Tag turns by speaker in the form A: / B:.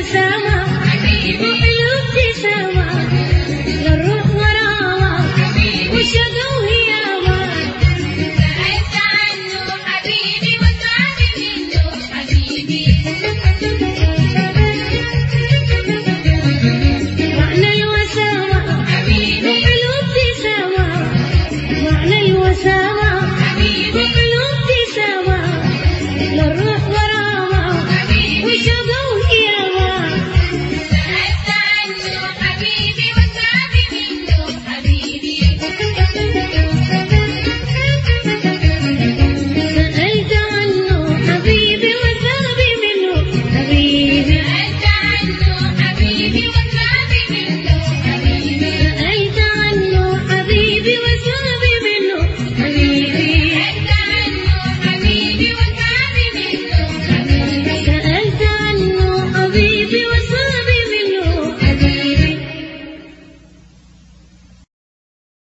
A: الابتسامة روح الابتسامة للروح وراوة والشقا وهياوة بعدت عنه حبيبي وتعب منه حبيبي.